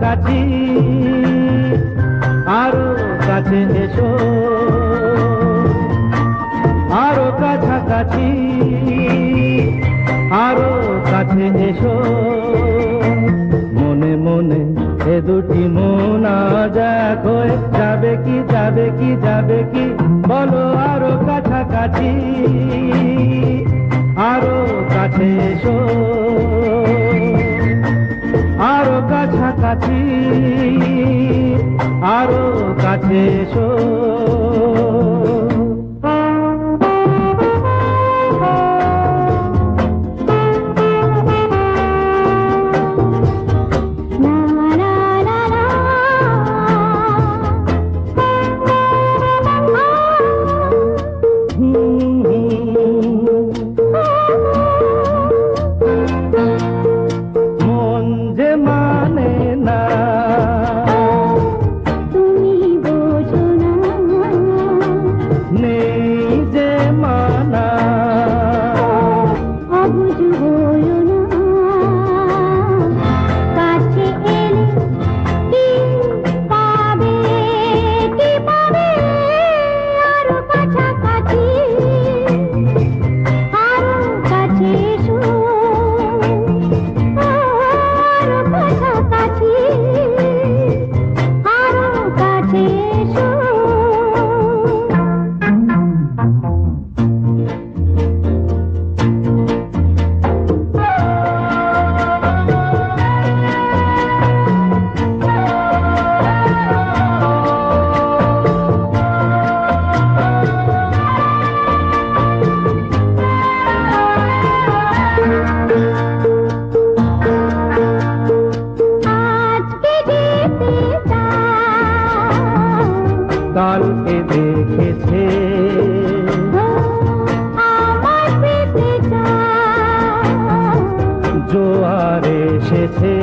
কাছি, আরও কাছে এসো। আরও কাছাকাছি, আরও কাছে এসো। মনে মনে এ দুটি মন দেখো হয়ে যাবে কি যাবে কি যাবে কি? বলো আরও কাছাকাছি, আরও কাছে এসো। কাছে এসো। কালকে দেখেছে? জোয়ার এসেছে।